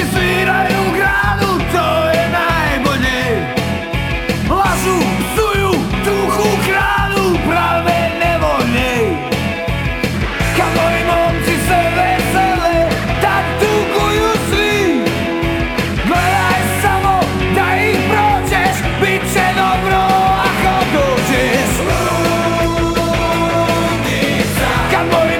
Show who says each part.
Speaker 1: Svi sviraju u gradu, to je najbolje. Lažu, psuju, tuku, kradu, prave nevolje. Kad moji momci se vesele, tad tuguju svi. Gledaj samo da ih prođeš, bit će dobro ako dođeš. Ludnica Kad moji